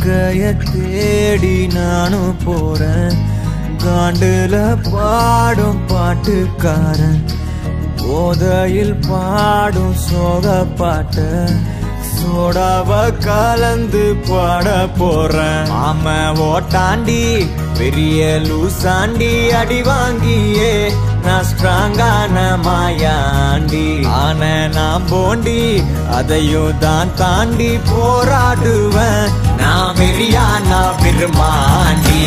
வாழ்க்கைய தேடி நானும் போறேன். காண்டுல பாடும் பாட்டுக்காரன். போதையில் பாடும் சோக பாட்ட. சோடாவ கலந்து பாட போறேன். ஆம ஓட்டாண்டி பெரிய லூசாண்டி அடி வாங்கியே. நான் ஸ்ட்ராங்கான மாயா. தாண்டி. ஆன நான் போண்டி அதையும் தான் தாண்டி போராடுவேன் நான் வெறியா நான் பெருமாண்டி.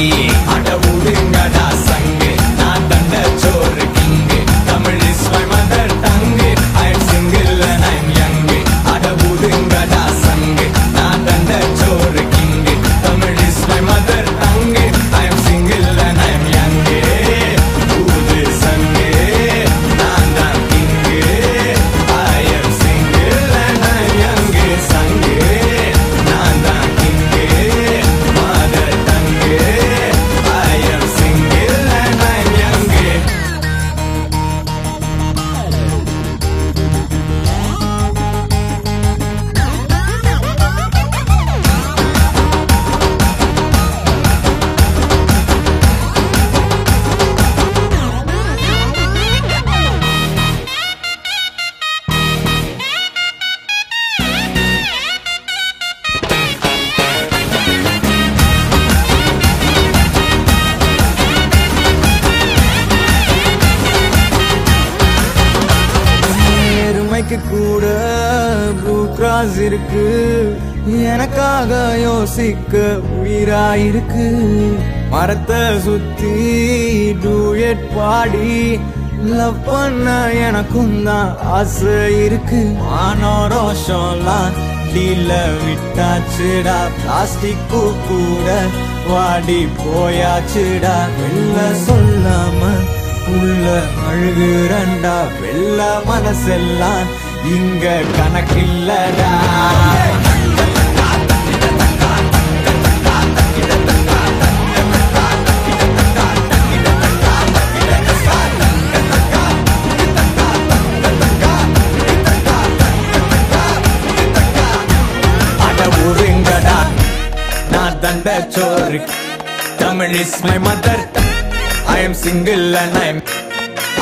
எனக்கு கூட ப்ளூ கிராஸ் இருக்கு. எனக்காக யோசிக்க உயிரா இருக்கு மரத்தை சுத்தி டூயட் பாடி லவ் பண்ண எனக்கும் தான் ஆசை இருக்கு. மானோரோஷம்லாம் டீல விட்டாச்சுடா. பிளாஸ்டிக் பூ கூட வாடி போயாச்சுடா. வெளில சொல்லாம உள்ள அழுகுறண்டா வெள்ள மனசெல்லாம் இங்க கணக்கில்லடா. நான் தண்ட சோறு. Tamil is my mother I am single and I am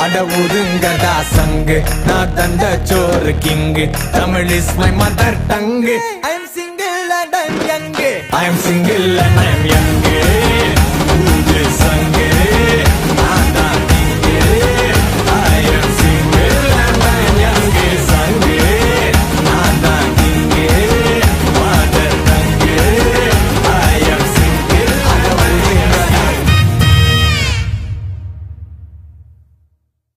அட உருங்கடா சங்கு நான் தந்த சோறு king. Tamil is my mother tongue I am single and I am young I am single and I am young